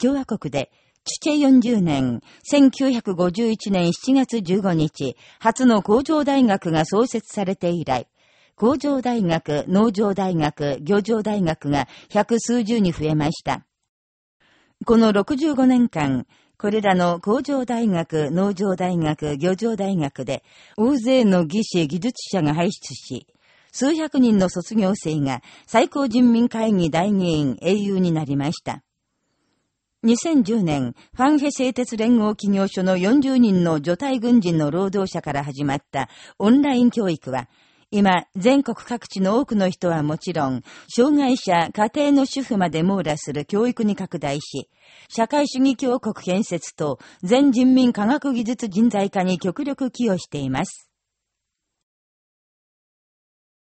共和国で、チュチェ40年、1951年7月15日、初の工場大学が創設されて以来、工場大学、農場大学、漁場大学が百数十に増えました。この65年間、これらの工場大学、農場大学、漁場大学で、大勢の技師、技術者が輩出し、数百人の卒業生が最高人民会議大議員英雄になりました。2010年、ファンヘ製鉄連合企業所の40人の除隊軍人の労働者から始まったオンライン教育は、今、全国各地の多くの人はもちろん、障害者、家庭の主婦まで網羅する教育に拡大し、社会主義強国建設と全人民科学技術人材化に極力寄与しています。